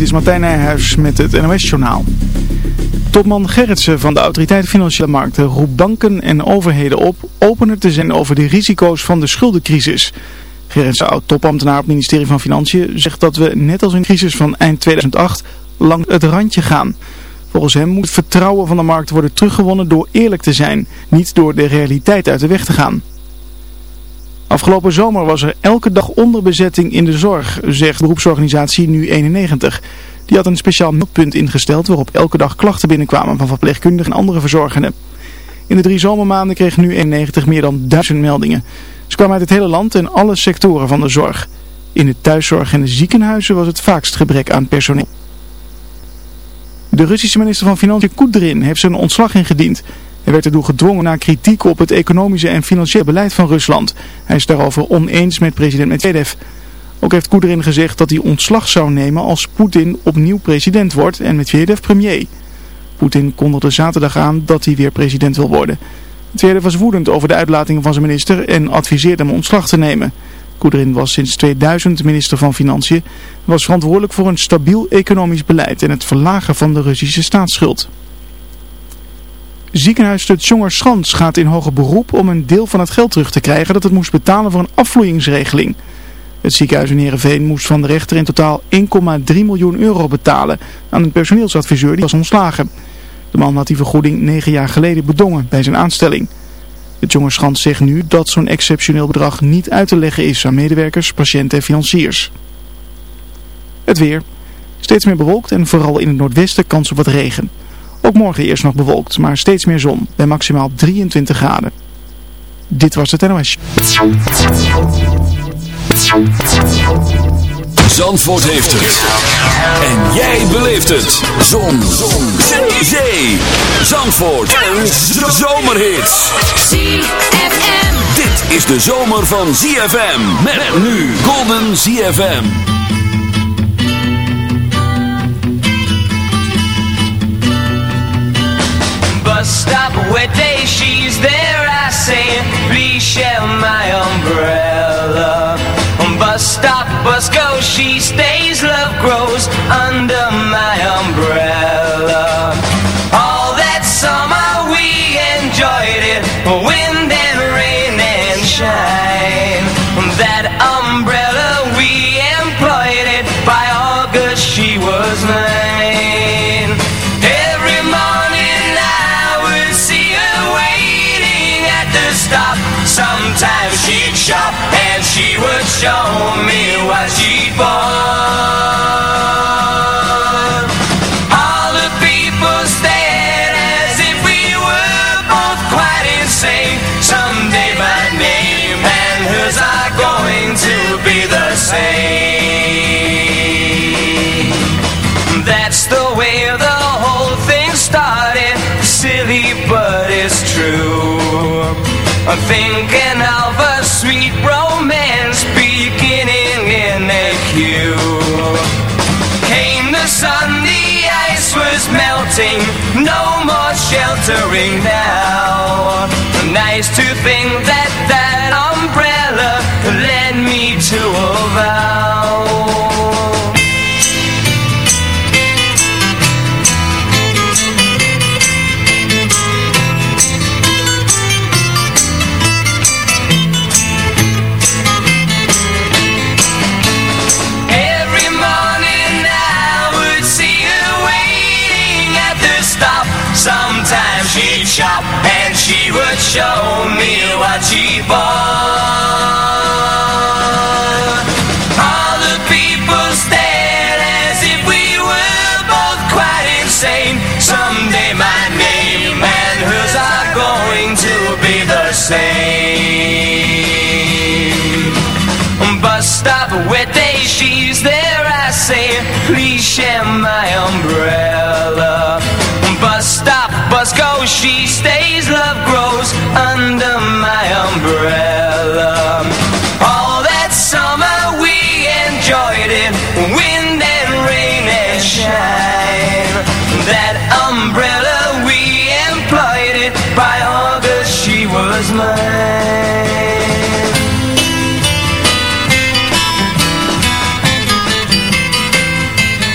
Dit is Martijn Nijhuis met het NOS-journaal. Topman Gerritsen van de Autoriteit Financiële Markten roept banken en overheden op opener te zijn over de risico's van de schuldencrisis. Gerritsen, oud-topambtenaar op het ministerie van Financiën, zegt dat we net als in de crisis van eind 2008 lang het randje gaan. Volgens hem moet het vertrouwen van de markt worden teruggewonnen door eerlijk te zijn, niet door de realiteit uit de weg te gaan. Afgelopen zomer was er elke dag onderbezetting in de zorg, zegt beroepsorganisatie Nu91. Die had een speciaal meldpunt ingesteld waarop elke dag klachten binnenkwamen van verpleegkundigen en andere verzorgenden. In de drie zomermaanden kreeg Nu91 meer dan duizend meldingen. Ze kwamen uit het hele land en alle sectoren van de zorg. In de thuiszorg en de ziekenhuizen was het vaakst gebrek aan personeel. De Russische minister van Financiën Kudrin heeft zijn ontslag ingediend. Hij werd erdoor gedwongen na kritiek op het economische en financiële beleid van Rusland. Hij is daarover oneens met president Medvedev. Ook heeft Kudrin gezegd dat hij ontslag zou nemen als Poetin opnieuw president wordt en Medvedev premier. Poetin kondigde zaterdag aan dat hij weer president wil worden. Medvedev was woedend over de uitlatingen van zijn minister en adviseerde hem ontslag te nemen. Kudrin was sinds 2000 minister van Financiën en was verantwoordelijk voor een stabiel economisch beleid en het verlagen van de Russische staatsschuld. Ziekenhuis Schans gaat in hoger beroep om een deel van het geld terug te krijgen dat het moest betalen voor een afvloeingsregeling. Het ziekenhuis in Heerenveen moest van de rechter in totaal 1,3 miljoen euro betalen aan een personeelsadviseur die was ontslagen. De man had die vergoeding negen jaar geleden bedongen bij zijn aanstelling. Het Schans zegt nu dat zo'n exceptioneel bedrag niet uit te leggen is aan medewerkers, patiënten en financiers. Het weer. Steeds meer bewolkt en vooral in het noordwesten kans op wat regen. Ook morgen eerst nog bewolkt, maar steeds meer zon bij maximaal 23 graden. Dit was het NOS. Zandvoort heeft het. En jij beleeft het. Zon. zon. Zee. Zee. Zandvoort. Een zomerhit. ZFM. Dit is de zomer van ZFM. Met nu Golden ZFM. Bus stop where day she's there I say please share my umbrella. Um, bus stop bus goes she stays love grows under my umbrella show sheltering now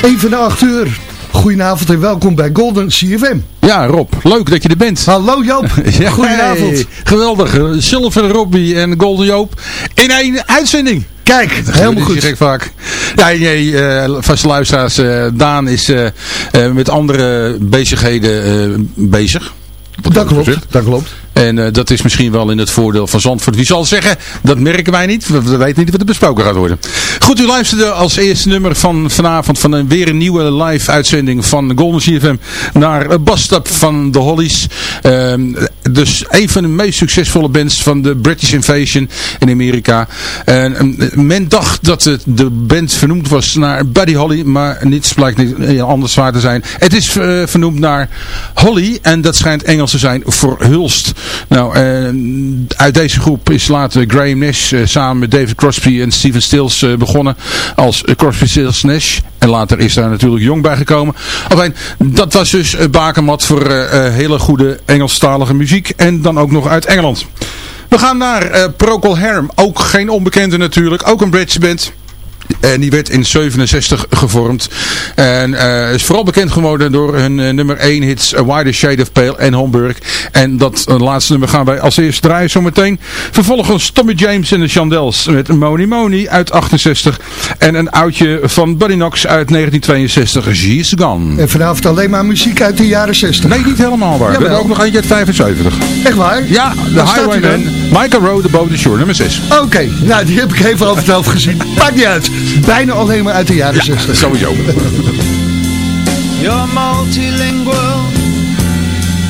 Even na 8 uur. Goedenavond en welkom bij Golden CFM. Ja, Rob, leuk dat je er bent. Hallo Joop, ja, goedenavond. Hey, geweldig, Silver Robbie en Golden Joop in één uitzending. Kijk, helemaal goed. zeg ik vaak. Ja, nee, uh, vaste luisteraars, uh, Daan is uh, met andere bezigheden bezig. Dat klopt, dat klopt. En uh, dat is misschien wel in het voordeel van Zandvoort. Wie zal zeggen, dat merken wij niet. We, we weten niet wat er besproken gaat worden. Goed, u luisterde als eerste nummer van vanavond van een, weer een nieuwe live uitzending van Golden CFM naar uh, Bastap van de Hollies. Uh, dus een van de meest succesvolle bands van de British Invasion in Amerika. En men dacht dat de band vernoemd was naar Buddy Holly, maar niets blijkt niet anders waar te zijn. Het is vernoemd naar Holly en dat schijnt Engels te zijn voor hulst. Nou, uh, uit deze groep is later Graham Nash uh, samen met David Crosby en Steven Stills uh, begonnen als Crosby, Stills, Nash. En later is daar natuurlijk Jong bij gekomen. Dat was dus bakermat voor hele goede Engelstalige muziek en dan ook nog uit Engeland. We gaan naar Procol Harum, ook geen onbekende natuurlijk, ook een British band. En die werd in 67 gevormd. En uh, is vooral bekend geworden door hun uh, nummer 1 hits A Wider Shade of Pale en Homburg. En dat uh, laatste nummer gaan wij als eerste draaien zometeen. Vervolgens Tommy James en de Chandels met Money Money uit 68. En een oudje van Buddy Knox uit 1962, She's Gone. En vanavond alleen maar muziek uit de jaren 60. Nee, niet helemaal waar. We hebben ook nog eentje uit 75. Echt waar? Ja, de Highwayman. Michael Rowe, The Boat Shore, nummer 6. Oké, okay. nou die heb ik even over het hoofd gezien. Maakt niet uit. Bijna alleen maar uit de jaren ja, 60. sowieso. Your multilingual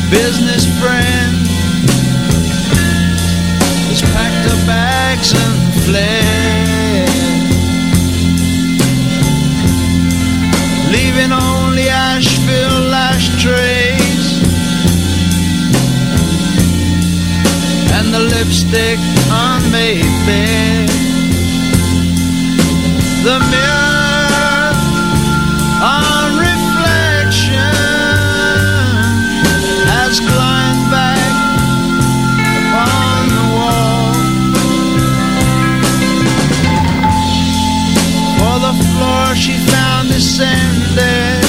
business friend has packed her bags and fled, leaving only Asheville ashtrays and the lipstick on Mayfair the mirror on reflection has climbed back upon the wall. For the floor she found descended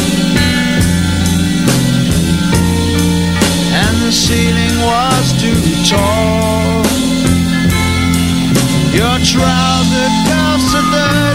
and the ceiling was too tall. Your cuffs are dirty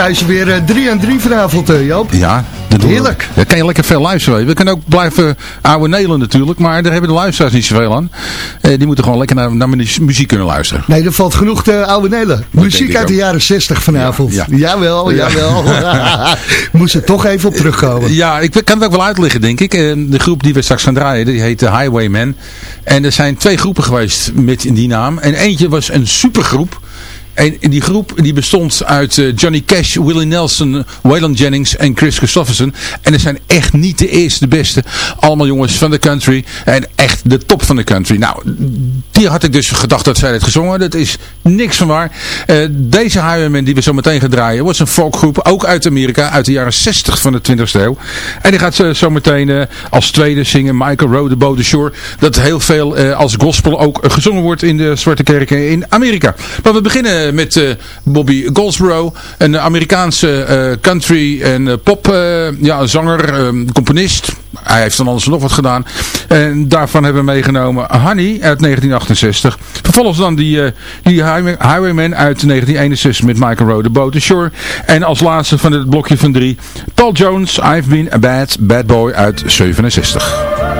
Draaien weer 3 en 3 vanavond, uh, Joop. Ja, Heerlijk. Daar kan je lekker veel luisteren. We kunnen ook blijven ouwe Nelen natuurlijk, maar daar hebben de luisteraars niet zoveel aan. Eh, die moeten gewoon lekker naar, naar muziek kunnen luisteren. Nee, er valt genoeg te ouwe Nelen. Muziek uit de jaren 60 vanavond. Ja, ja. Jawel, jawel. Moest er toch even op terugkomen. Ja, ik kan het ook wel uitleggen, denk ik. Eh, de groep die we straks gaan draaien, die heet de Highwaymen. En er zijn twee groepen geweest met die naam. En eentje was een supergroep. En die groep die bestond uit uh, Johnny Cash, Willie Nelson, Waylon Jennings en Chris Christofferson. En er zijn echt niet de eerste, de beste. Allemaal jongens van de country. En echt de top van de country. Nou, die had ik dus gedacht dat zij het gezongen. Dat is niks van waar. Uh, deze Highwayman die we zo meteen gaan draaien was een folkgroep. Ook uit Amerika. Uit de jaren 60 van de 20e eeuw. En die gaat ze zo meteen uh, als tweede zingen. Michael Rowe, Boat the Shore. Dat heel veel als gospel ook gezongen wordt in de Zwarte Kerken in Amerika. Maar we beginnen eh, met Bobby Goldsboro. Een Amerikaanse country en pop ja, zanger, componist. Hij heeft dan alles nog wat gedaan. En daarvan hebben we meegenomen Honey uit 1968. Vervolgens dan die, die Highwayman uit 1961 met Michael Rowe, The Boat Shore. En als laatste van het blokje van drie, Paul Jones, I've Been a Bad Bad Boy uit 67.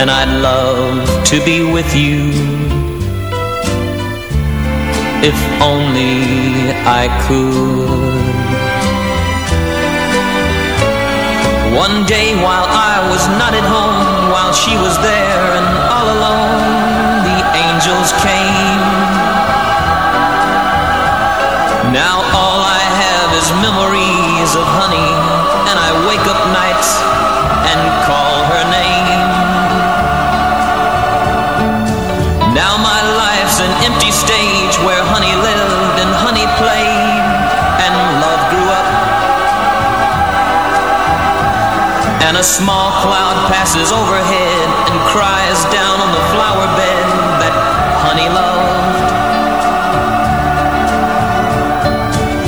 And I'd love to be with you. If only I could. One day while I was not at home While she was there and all alone The angels came. Now all I have is memories of honey a small cloud passes overhead And cries down on the flower bed That honey loved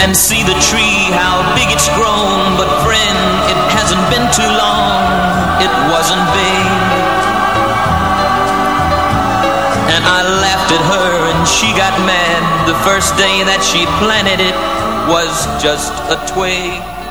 and see the tree, how big it's grown. But friend, it hasn't been too long, it wasn't big. And I laughed at her and she got mad. The first day that she planted it was just a twig.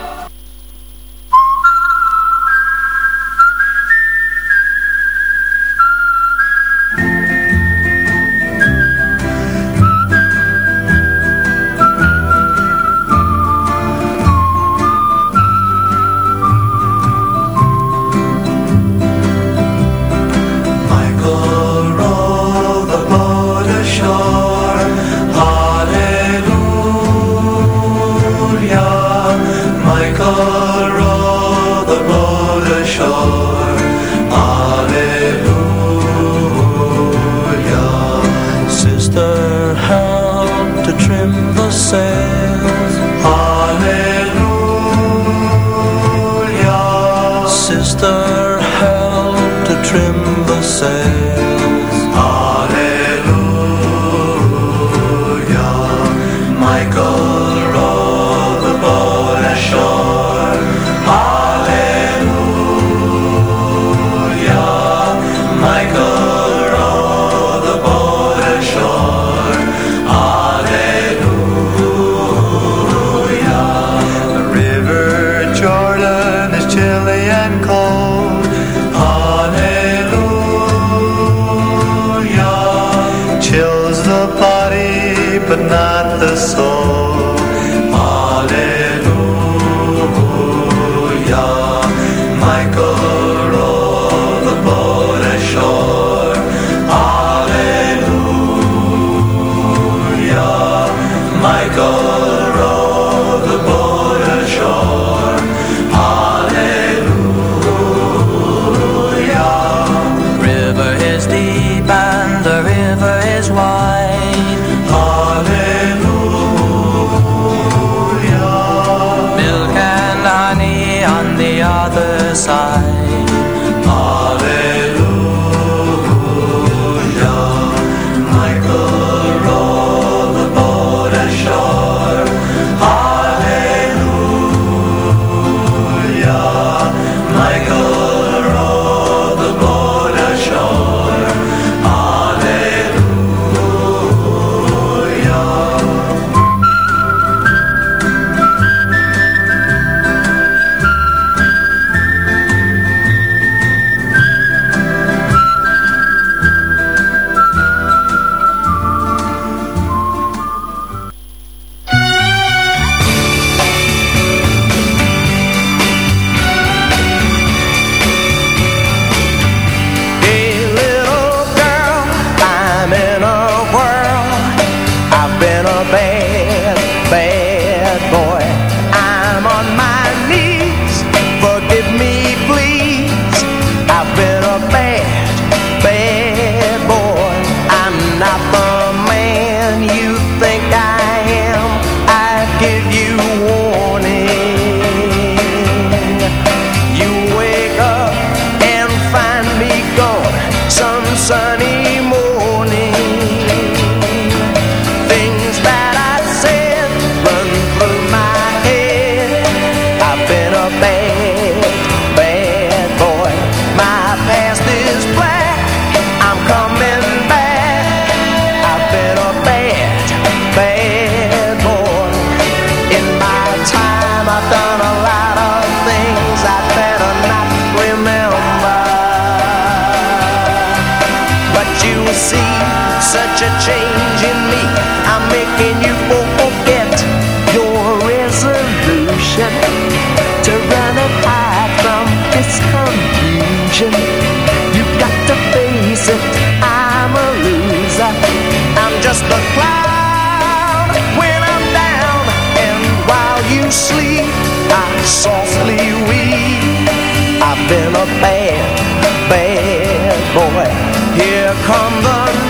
yakamdan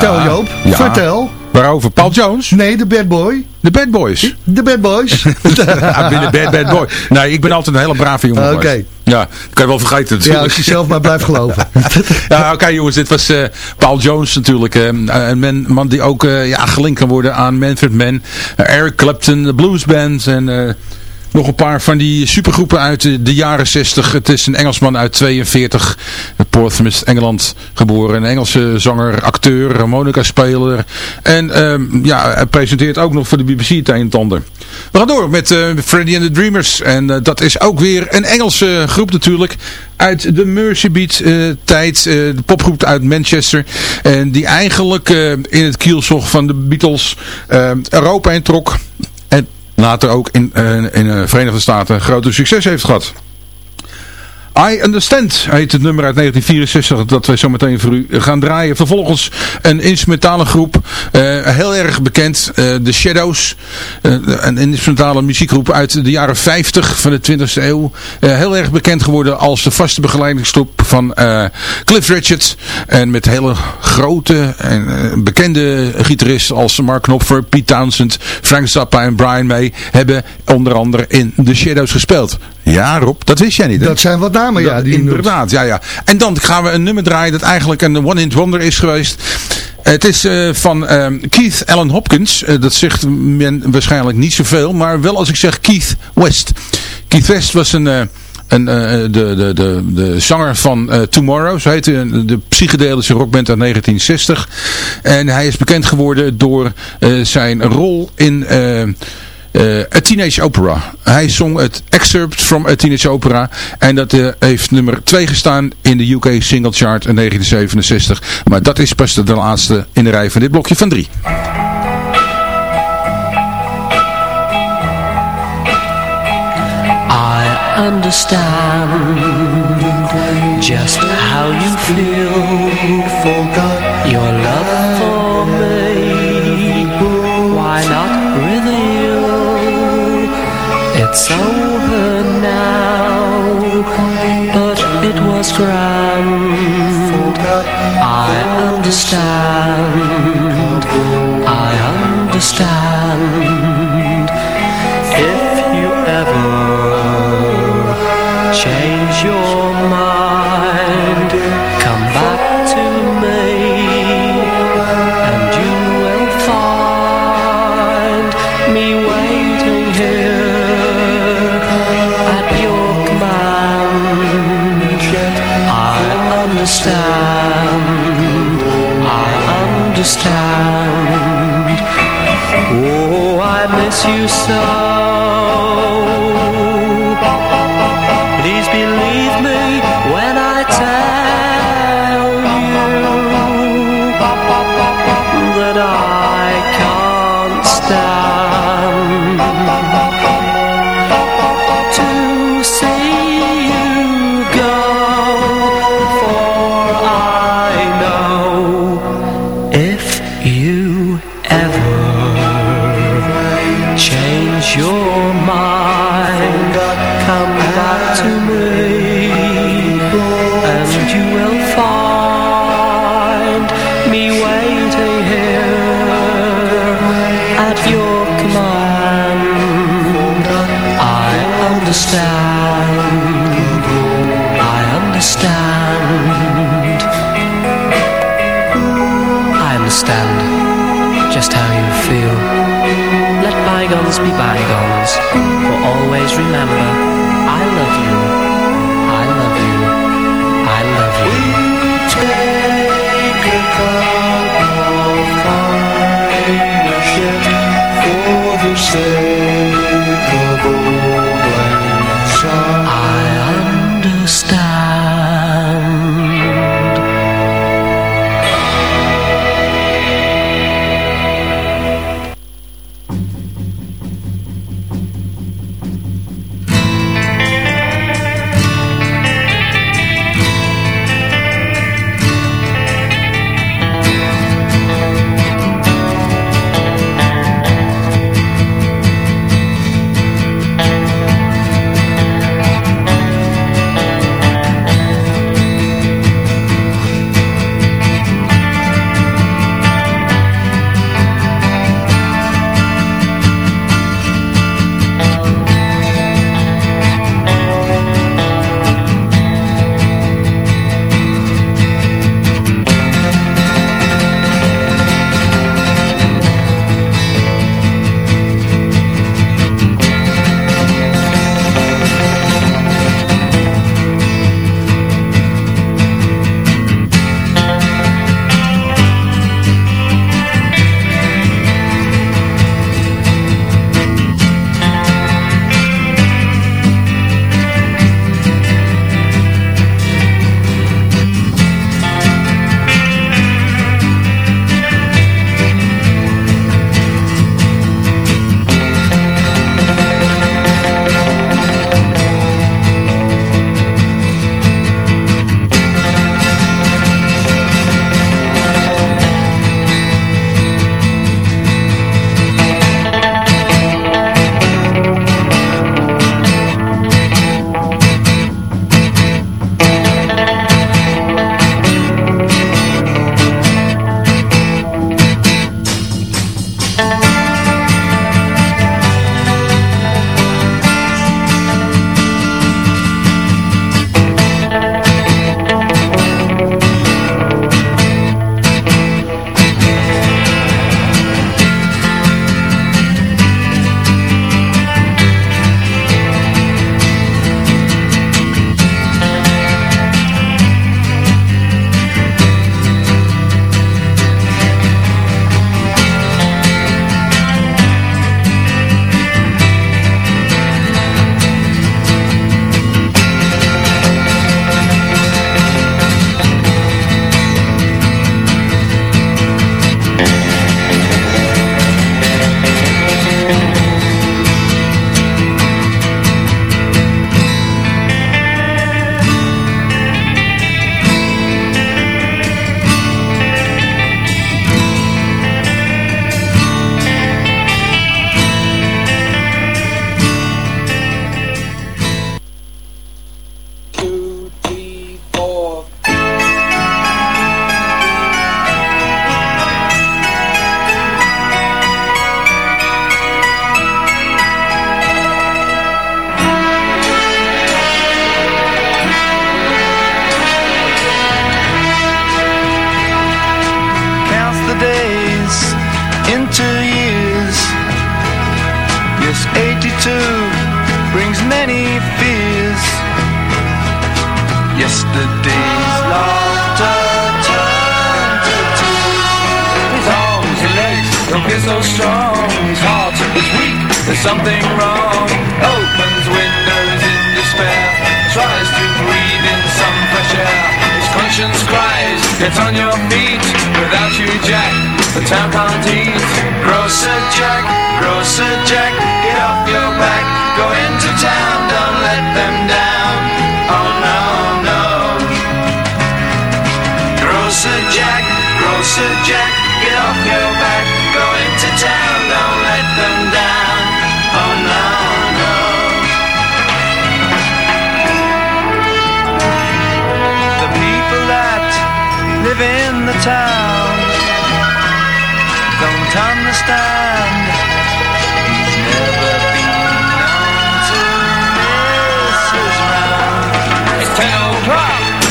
Vertel Joop, Ja. vertel. Waarover? Paul Jones? Nee, de bad boy. De Bad Boys. De bad boys. Ja, binnen Bad Bad Boy. Nee, ik ben altijd een hele brave jongen Oké. Ja, dat kan je wel vergeten ja, als je zelf maar blijft geloven. Ja, oké jongens, dit was eh, Paul Jones natuurlijk. eh, een man, die ook eh, ja, gelinkt kan worden aan Manfred Mann, Eric Clapton, de Blues Band en nog een paar van die supergroepen uit de, jaren 60. Het is een Engelsman uit 42, Portsmouth, Engeland geboren. Een Engelse zanger, acteur, harmonica-speler en ehm, ja, hij presenteert ook nog voor de BBC het een en ander. We gaan door met eh Freddie and the Dreamers en eh, dat is ook weer een Engelse groep natuurlijk uit de Mercy Beat eh, tijd, de popgroep uit Manchester. En die eigenlijk in het kielzog van de Beatles Europa introk. Later ook in, eh, in de Verenigde Staten grote succes heeft gehad. I Understand heet het nummer uit 1964 dat wij zo meteen voor u gaan draaien. Vervolgens een instrumentale groep, eh, heel erg bekend, eh, The Shadows. Eh, een instrumentale muziekgroep uit de jaren 50 van de 20e eeuw. Heel erg bekend geworden als de vaste begeleidingsgroep van Cliff Richard. En met hele grote en bekende gitaristen als Mark Knopfler, Pete Townsend, Frank Zappa en Brian May hebben onder andere in The Shadows gespeeld. Ja Rob, dat wist jij niet hè? Dat zijn wat namen, ja. Die inderdaad, ja, ja. En dan gaan we een nummer draaien dat eigenlijk een one-hit wonder is geweest. Het is eh, van ehm, Keith Allen Hopkins. Eh, dat zegt men waarschijnlijk niet zoveel, maar wel als ik zeg Keith West. Keith West was een... eh, een, de, de, de, de zanger van Tomorrow, zo heette de, de psychedelische rockband uit 1960. En hij is bekend geworden door zijn rol in eh, eh, A Teenage Opera. Hij zong het excerpt from A Teenage Opera. En dat eh, heeft nummer 2 gestaan in de UK Single Chart in 1967. Maar dat is pas de laatste in de rij van dit blokje van drie. I understand just how you feel. Your love It's over now, but it was grand. I understand, I understand. If you ever change your understand. Oh, I miss you so.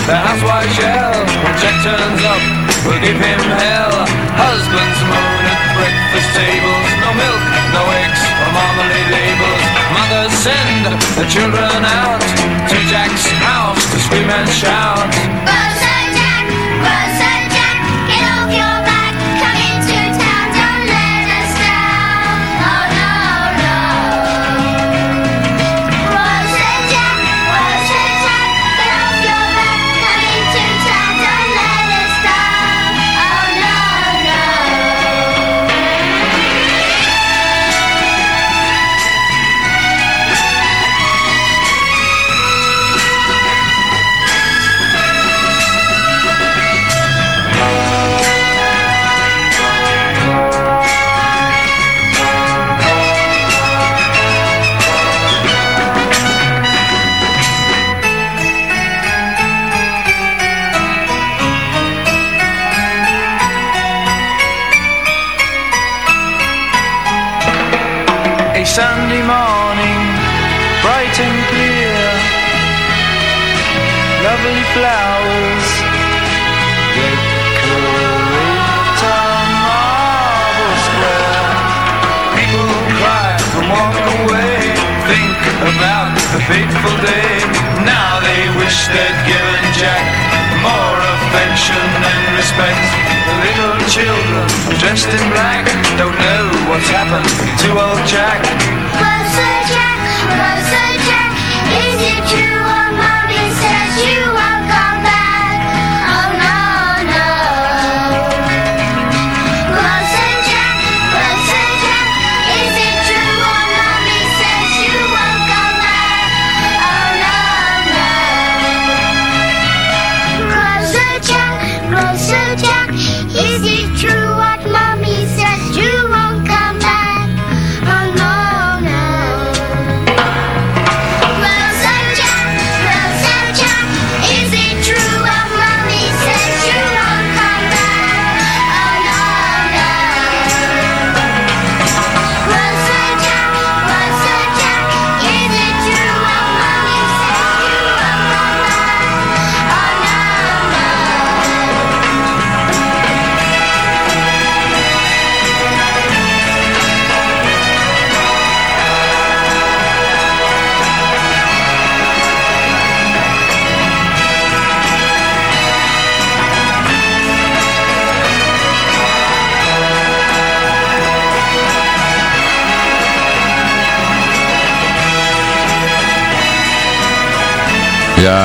The housewife shell, when Jack turns up, we'll give him hell. Husbands moan at breakfast tables, no milk, no eggs, or marmalade labels. Mothers send the children out to Jack's house to scream and shout. Fateful day. Now they wish they'd given Jack more affection and respect. The little children dressed in black don't know what's happened to old Jack. Buzzer Jack, Buzzer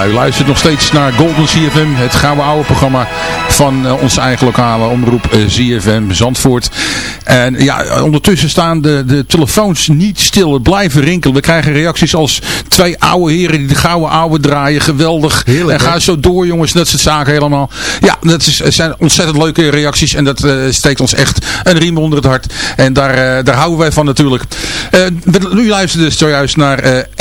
u luistert nog steeds naar Golden CFM, het gouden oude programma van eh, onze eigen lokale omroep CFM Zandvoort. En ja, ondertussen staan de, de telefoons niet stil, het blijven rinkelen. We krijgen reacties als twee oude heren die de gouden oude draaien, geweldig. Heerlijk, en ga zo door jongens, dat soort zaken helemaal. Ja, dat is, zijn ontzettend leuke reacties en dat eh, steekt ons echt een riem onder het hart. En daar, daar houden wij van natuurlijk. Eh, we- u luisterde dus zojuist naar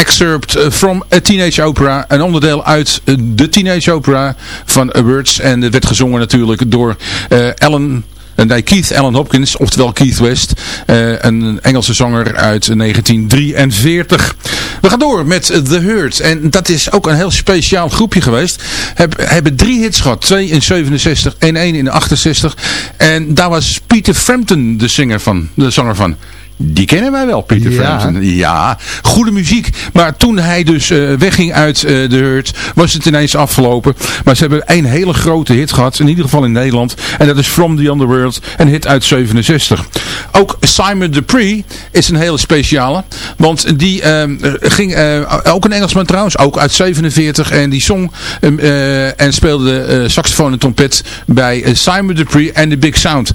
Excerpt from a Teenage Opera. Een onderdeel uit eh, de Teenage Opera van Words. En het werd gezongen natuurlijk door eh, Ellen... eh, Nee, Keith Allen Hopkins, oftewel Keith West. eh, een Engelse zanger uit 1943. We gaan door met eh, The Hurt. En dat is ook een heel speciaal groepje geweest. Heb, hebben drie hits gehad. Twee in 67 en één in 68. En daar was Peter Frampton de, zanger van, de zanger van. Die kennen wij wel, Peter Ja. Frampton. Ja, goede muziek. Maar toen hij dus eh, wegging uit eh The Hurt, was het ineens afgelopen. Maar ze hebben één hele grote hit gehad, in ieder geval in Nederland. En dat is From the Underworld, een hit uit 67. Ook Simon Dupree is een hele speciale. Want die eh, ging, eh, ook een Engelsman trouwens, ook uit 47. En die zong ehm, eh, en speelde saxofoon en trompet bij Simon Dupree en The Big Sound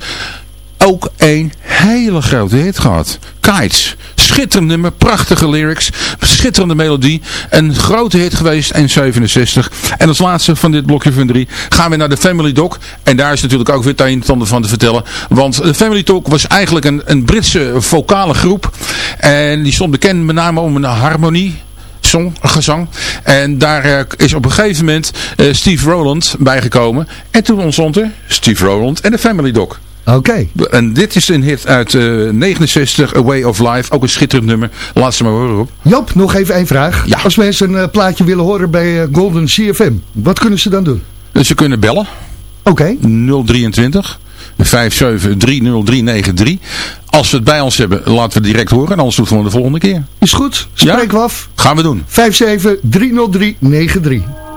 ook een hele grote hit gehad. Kites. Schitterend nummer, prachtige lyrics, schitterende melodie. Een grote hit geweest in 67. En als laatste van dit blokje van drie gaan we naar de Family Dog. En daar is natuurlijk ook weer het een en ander van te vertellen. Want de Family Dog was eigenlijk een, een Britse vocale groep. En die stond bekend met name om een harmonie zong, gezang. En daar eh, is op een gegeven moment eh, Steve Rowland bijgekomen. En toen ontstond er Steve Rowland en de Family Dog. Oké. En dit is een hit uit eh 69, A Way of Life. Ook een schitterend nummer. Laat ze maar horen op. Joop, nog even één vraag. Ja. Als mensen een eh, plaatje willen horen bij eh, Golden CFM, wat kunnen ze dan doen? Dus ze kunnen bellen. Oké. 023 Als we het bij ons hebben, laten we het direct horen. En anders doen we het gewoon de volgende keer. Is goed, spreken we af. Gaan we doen. 5730393.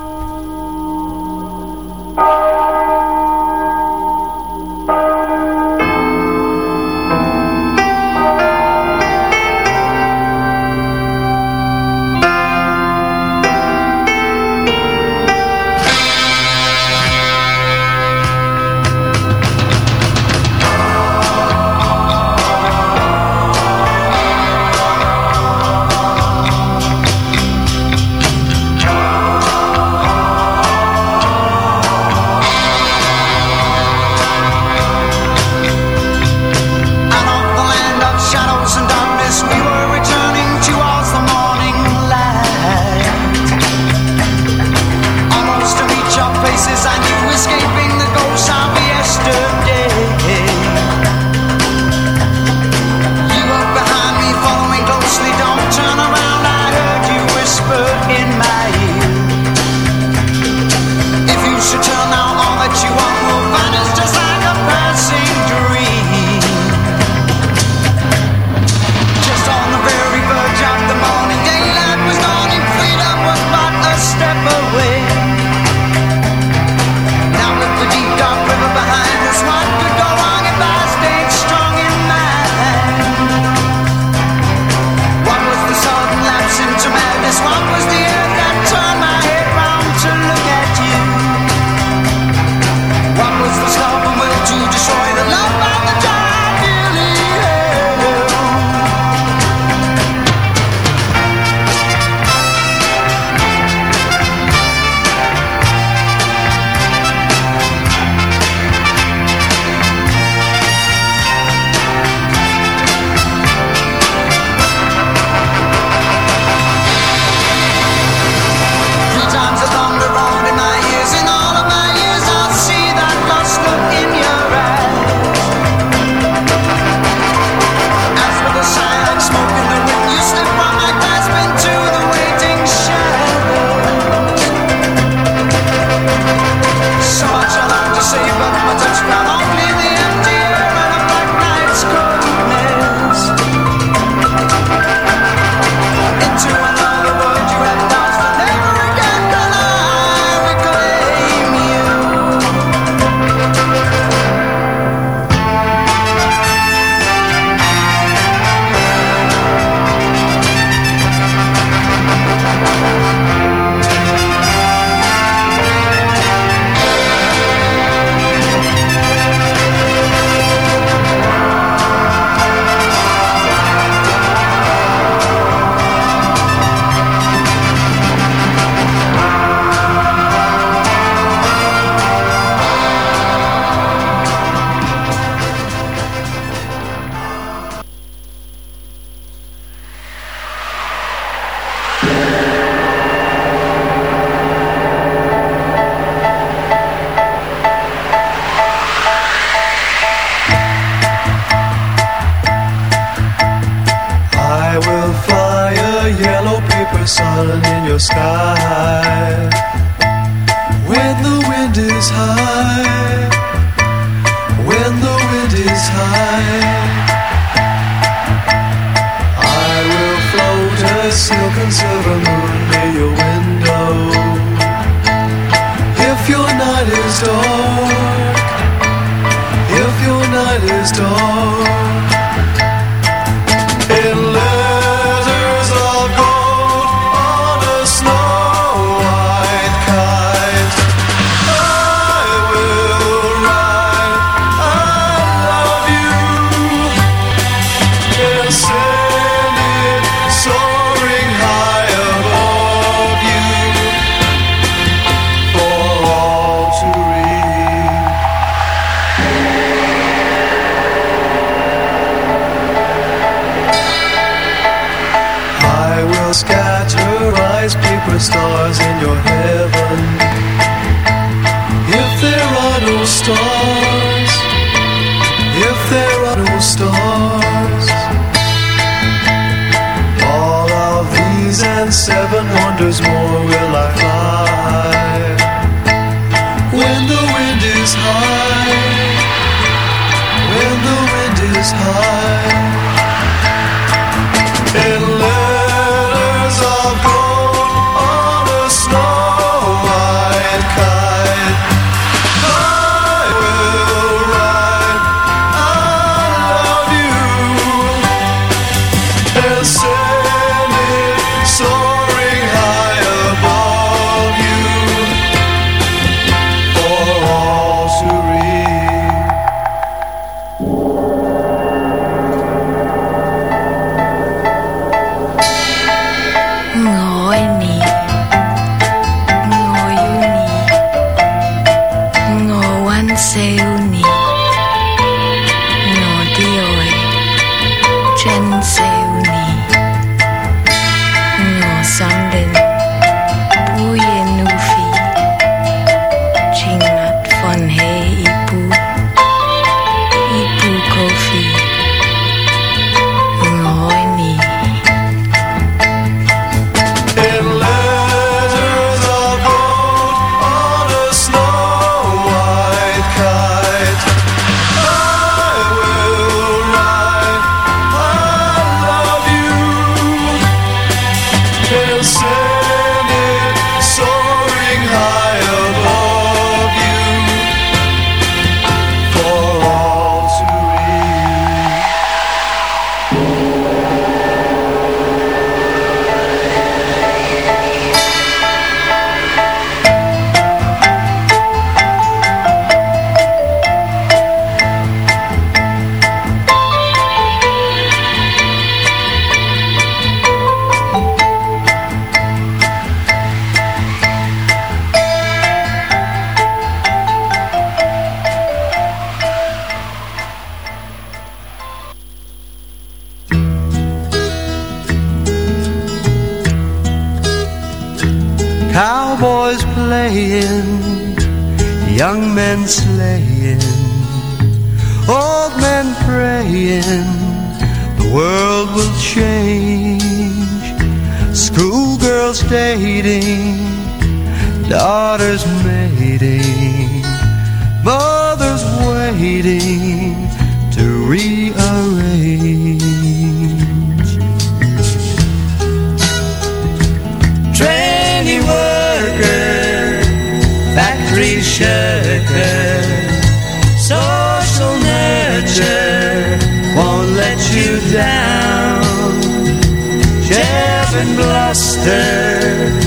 And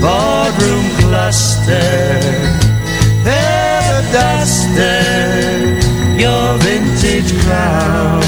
boardroom cluster, feather duster, your vintage crown.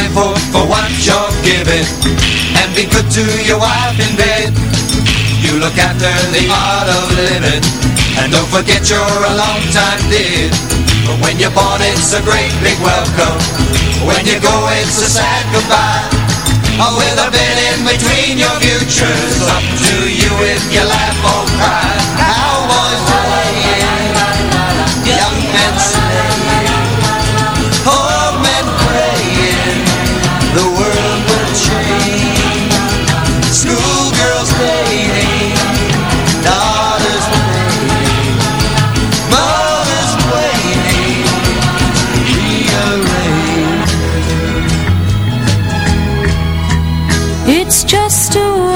Thankful for what you're given and be good to your wife in bed. You look after the art of living and don't forget you're a long time dead. But when you're born, it's a great big welcome. When you go, it's a sad goodbye. With a bit in between your futures, up to you if you laugh or cry. Just a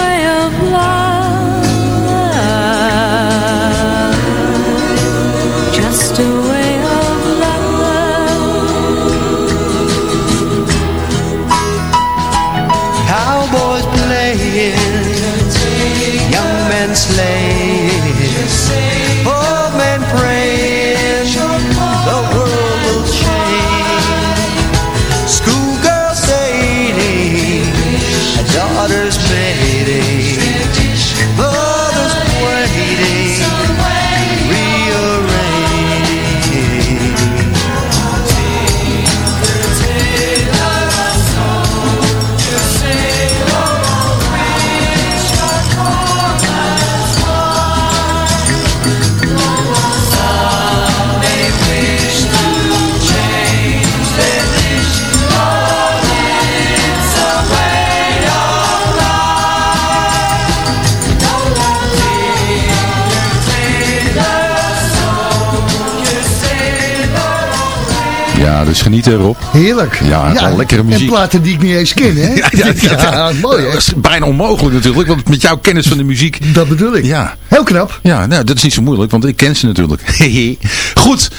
dus geniet erop. Heerlijk. Ja, lekkere muziek. En platen die ik niet eens ken, hè? Ja, ja, ja, ja. mooi, hè? Dat is bijna onmogelijk natuurlijk, want met jouw kennis van de muziek... Dat bedoel ik. Ja. Heel knap. Ja, nou, dat is niet zo moeilijk, want ik ken ze natuurlijk. Goed,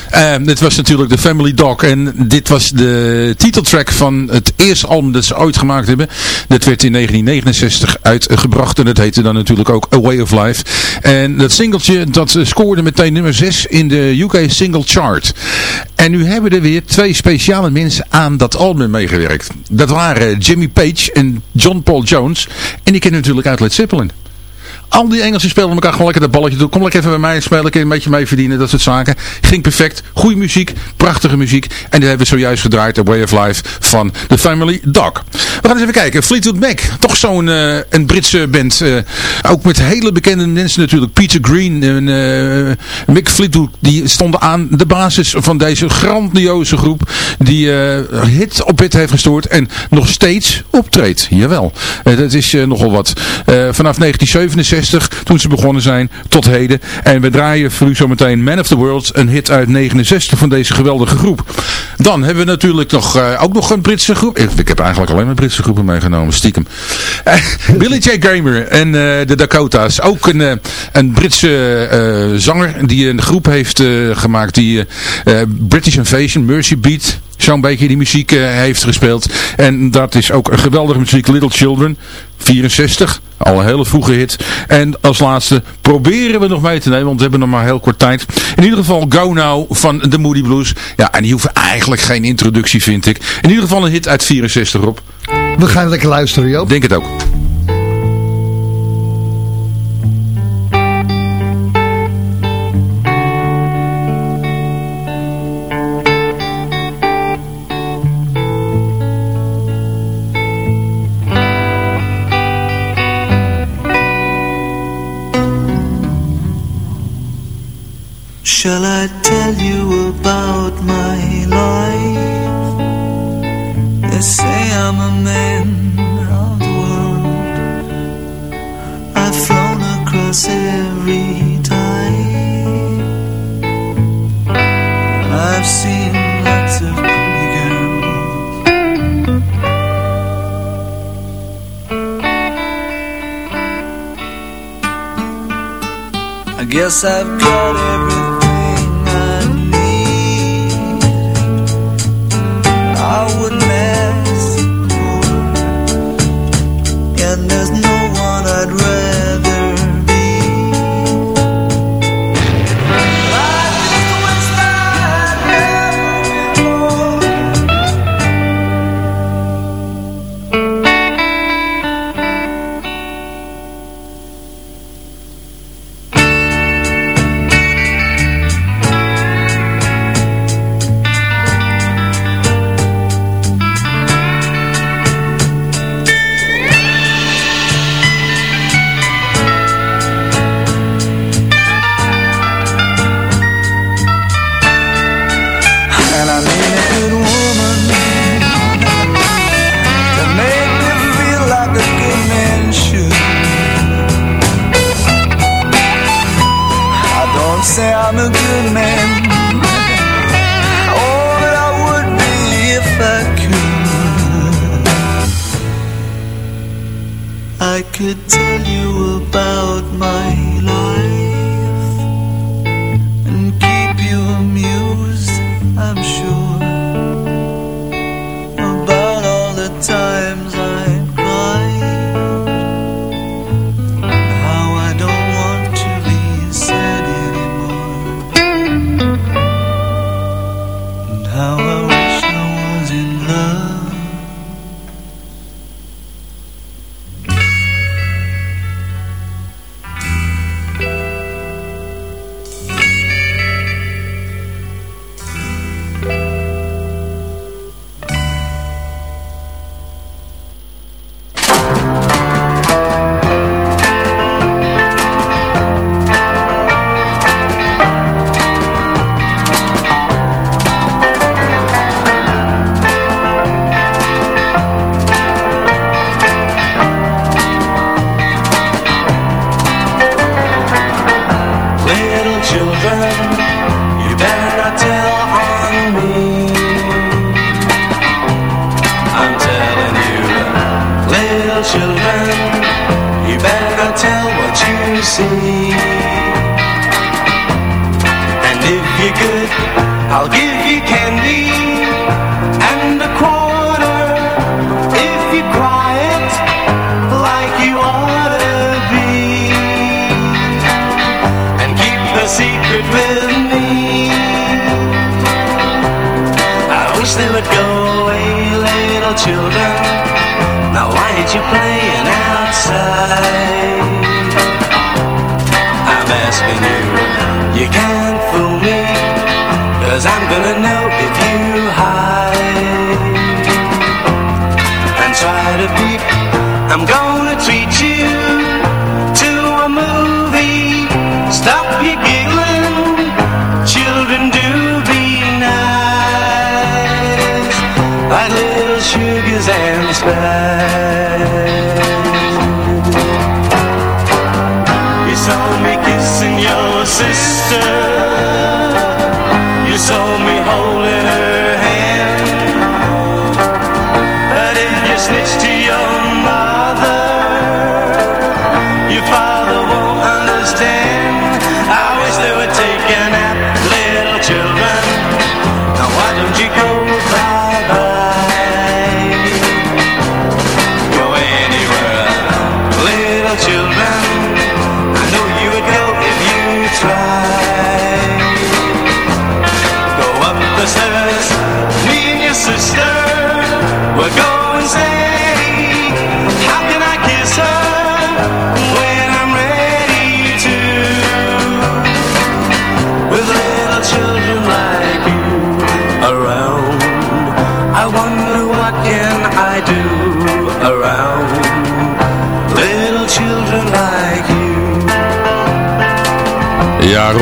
dit was natuurlijk de Family Dog en dit was de titeltrack van het eerste album dat ze ooit gemaakt hebben. Dat werd in 1969 uitgebracht en dat heette dan natuurlijk ook A Way of Life. En dat singeltje, dat scoorde meteen nummer 6 in de UK Single Chart. En nu hebben er weer twee speciale mensen aan dat album meegewerkt. Dat waren Jimmy Page en John Paul Jones. En die kennen natuurlijk uit Led Zeppelin. Al die Engelsen speelden elkaar gewoon lekker dat balletje doen. Kom lekker even bij mij spelen, ik een beetje mee verdienen, dat soort zaken. Ging perfect. Goede muziek, prachtige muziek. En die hebben we zojuist gedraaid, The Way of Life van The Family Dog. We gaan eens even kijken. Fleetwood Mac, toch zo'n eh, een Britse band. eh, ook met hele bekende mensen natuurlijk. Peter Green en eh, Mick Fleetwood, die stonden aan de basis van deze grandioze groep. Die hit op hit heeft gestoord en nog steeds optreedt. Jawel, dat is nogal wat. Vanaf 1967, toen ze begonnen zijn, tot heden. En we draaien voor u zometeen Man of the World, een hit uit 69 van deze geweldige groep. Dan hebben we natuurlijk nog, eh, ook nog een Britse groep. Ik, heb eigenlijk alleen maar Britse groepen meegenomen, stiekem. Eh, Billy J. Kramer en eh, de Dakota's. Ook een, eh, een Britse zanger die een groep heeft gemaakt die British Invasion, Mercy Beat... Zo'n beetje die muziek heeft gespeeld. En dat is ook een geweldige muziek. Little Children, 64. Al een hele vroege hit. En als laatste proberen we nog mee te nemen. Want we hebben nog maar heel kort tijd. In ieder geval Go Now van de Moody Blues. Ja, en die hoeven eigenlijk geen introductie vind ik. In ieder geval een hit uit 64 op. We gaan lekker luisteren, Joop. Denk het ook. Shall I tell you about my life? They say I'm a man of the world. I've flown across every tide. I've seen lots of pretty girls. I guess I've got everything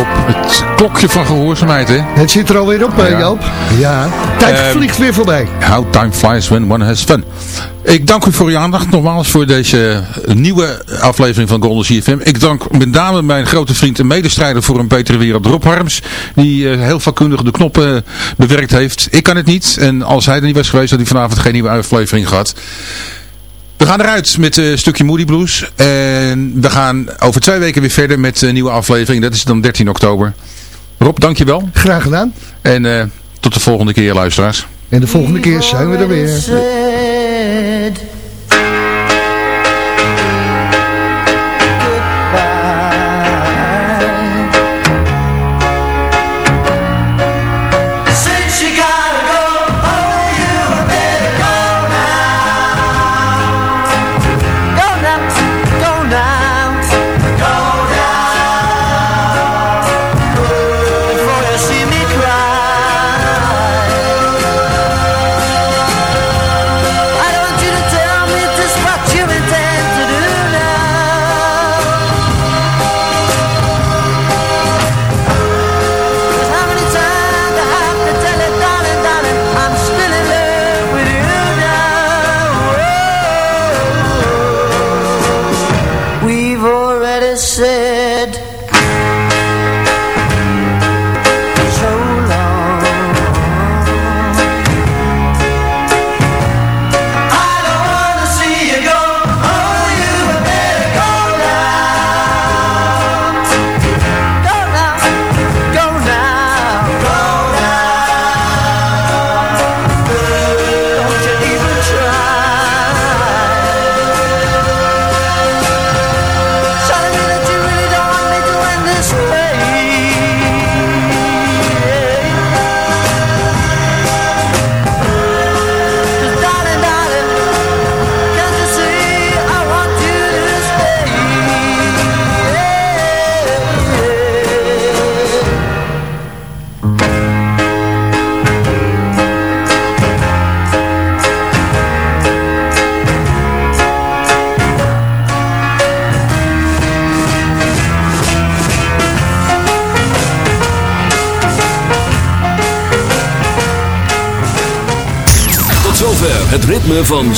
Het klokje van gehoorzaamheid, hè? Het zit er alweer op, eh, Ja. Joop. Ja, tijd Ehm, vliegt weer voorbij. How time flies when one has fun. Ik dank u voor uw aandacht nogmaals voor deze nieuwe aflevering van Golden CFM. Ik dank met name mijn grote vriend en medestrijder voor een betere wereld, Rob Harms. Die eh, heel vakkundig de knoppen eh, bewerkt heeft. Ik kan het niet. En als hij er niet was geweest, had hij vanavond geen nieuwe aflevering gehad. We gaan eruit met een stukje Moody Blues. En we gaan over twee weken weer verder met een nieuwe aflevering. Dat is dan 13 oktober. Rob, dankjewel. Graag gedaan. En eh, tot de volgende keer, luisteraars. En de volgende keer zijn we er weer.